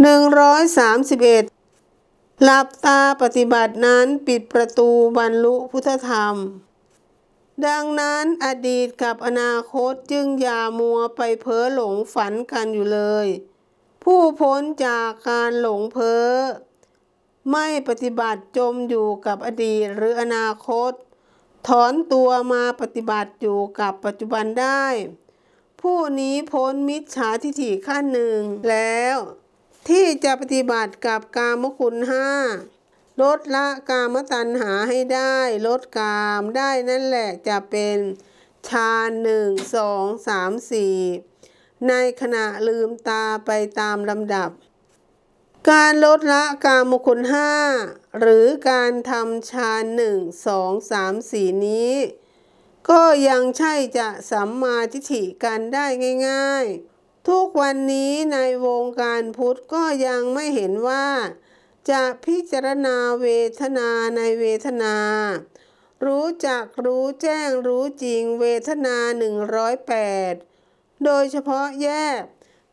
131 หลับตาปฏิบัตินั้นปิดประตูบรรลุพุทธธรรม ดังนั้นอดีตกับอนาคตจึงอย่ามัวไปเพ้อหลงฝันกันอยู่เลย ผู้พ้นจากการหลงเพ้อ ไม่ปฏิบัติจมอยู่กับอดีตหรืออนาคต ถอนตัวมาปฏิบัติอยู่กับปัจจุบันได้ ผู้นี้พ้นมิจฉาทิฏฐิขั้นหนึ่งแล้ว ที่จะปฏิบัติกับกามคุณห้าลดละกามตัณหาให้ได้ลดกามได้นั่นแหละจะเป็นฌานหนึ่งสองสามสี่ในขณะลืมตาไปตามลำดับ การลดละกามคุณห้าหรือการทำฌานหนึ่งสองสามสี่นี้ ก็ยังใช่จะสัมมาทิฏฐิกันได้ง่าย ๆ ทุกวันนี้ในวงการพุทธก็ยังไม่เห็นว่า จะพิจารณาเวทนาในเวทนา รู้จักรู้แจ้งรู้จริงเวทนา 108 โดยเฉพาะแยก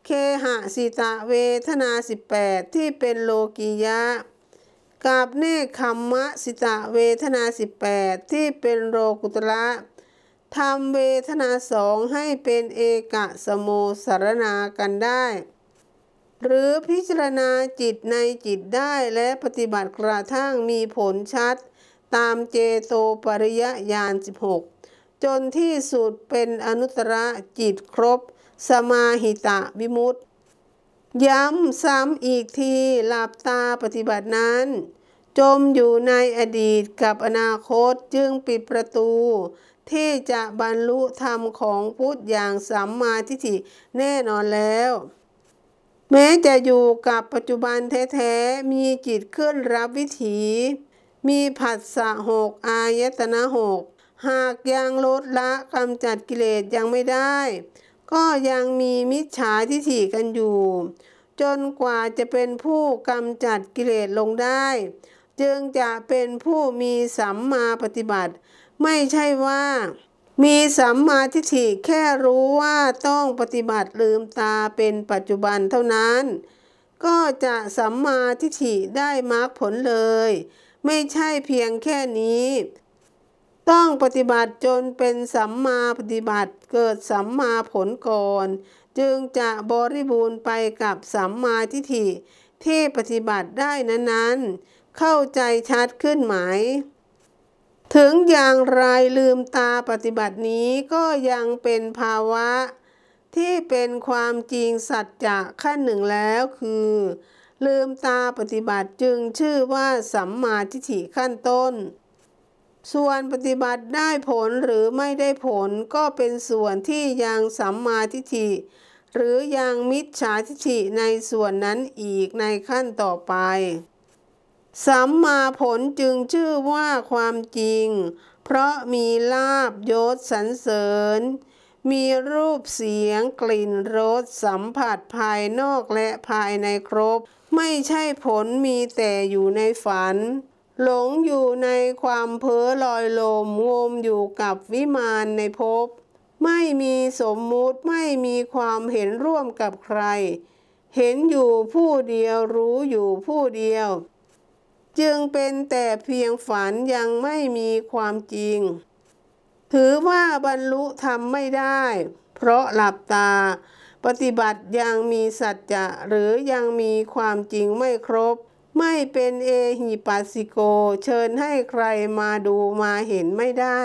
เคหะสิตะเวทนา 18 ที่เป็นโลกียะ กับเนคขมมะสิตะเวทนา 18 ที่เป็นโลกุตระ ทำเวทนาสองให้เป็นเอกะสโมสารนากันได้ หรือพิจารณาจิตในจิตได้และปฏิบัติกระทั่งมีผลชัด ตามเจโตปริยญาณ 16 จนที่สุดเป็นอนุตตรจิตครบ สมาหิตะวิมุตติ ย้ำซ้ำอีกทีหลับตาปฏิบัตินั้น จมอยู่ในอดีตกับอนาคตจึงปิดประตู ที่จะบรรลุธรรมของพุทธอย่างสัมมาทิฏฐิแน่นอนแล้ว แม้จะอยู่กับปัจจุบันแท้ๆ มีจิตขึ้นรับวิถี มีผัสสะหกอายตนะหกหากยังลดละกำจัดกิเลสยังไม่ได้ ก็ยังมีมิจฉาทิฏฐิกันอยู่ จนกว่าจะเป็นผู้กำจัดกิเลสลงได้ จึงจะเป็นผู้มีสัมมาปฏิบัติ ไม่ใช่ว่า มีสัมมาทิฏฐิแค่รู้ว่าต้องปฏิบัติลืมตาเป็นปัจจุบันเท่านั้น ก็จะสัมมาทิฏฐิได้มรรคผลเลย ไม่ใช่เพียงแค่นี้ ต้องปฏิบัติจนเป็นสัมมาปฏิบัติเกิดสัมมาผลก่อน จึงจะบริบูรณ์ไปกับสัมมาทิฏฐิที่ปฏิบัติได้นั้นๆ เข้าใจชัดขึ้นไหม ถึงอย่างไรลืมตาปฏิบัตินี้ก็ยังเป็นภาวะ ที่เป็นความจริงสัจจะขั้นหนึ่งแล้วคือ ลืมตาปฏิบัติจึงชื่อว่าสัมมาทิฏฐิขั้นต้น ส่วนปฏิบัติได้ผลหรือไม่ได้ผลก็เป็นส่วนที่ยังสัมมาทิฏฐิหรือยังมิจฉาทิฏฐิในส่วนนั้นอีกในขั้นต่อไป สัมมาผลจึงชื่อว่าความจริง เพราะมีลาบยศสรรเสริญ มีรูปเสียงกลิ่นรสสัมผัสภายนอกและภายในครบ ไม่ใช่ผลมีแต่อยู่ในฝัน หลงอยู่ในความเพ้อลอยลมงมอยู่กับวิมานในภพไม่มีสมมุติไม่มีความเห็นร่วมกับใคร เห็นอยู่ผู้เดียวรู้อยู่ผู้เดียว จึงเป็นแต่เพียงฝันยังไม่มีความจริง ถือว่าบรรลุธรรมไม่ได้ เพราะหลับตา ปฏิบัติยังมีสัจจะหรือยังมีความจริงไม่ครบ ไม่เป็นเอหิปัสสิโก เชิญให้ใครมาดูมาเห็นไม่ได้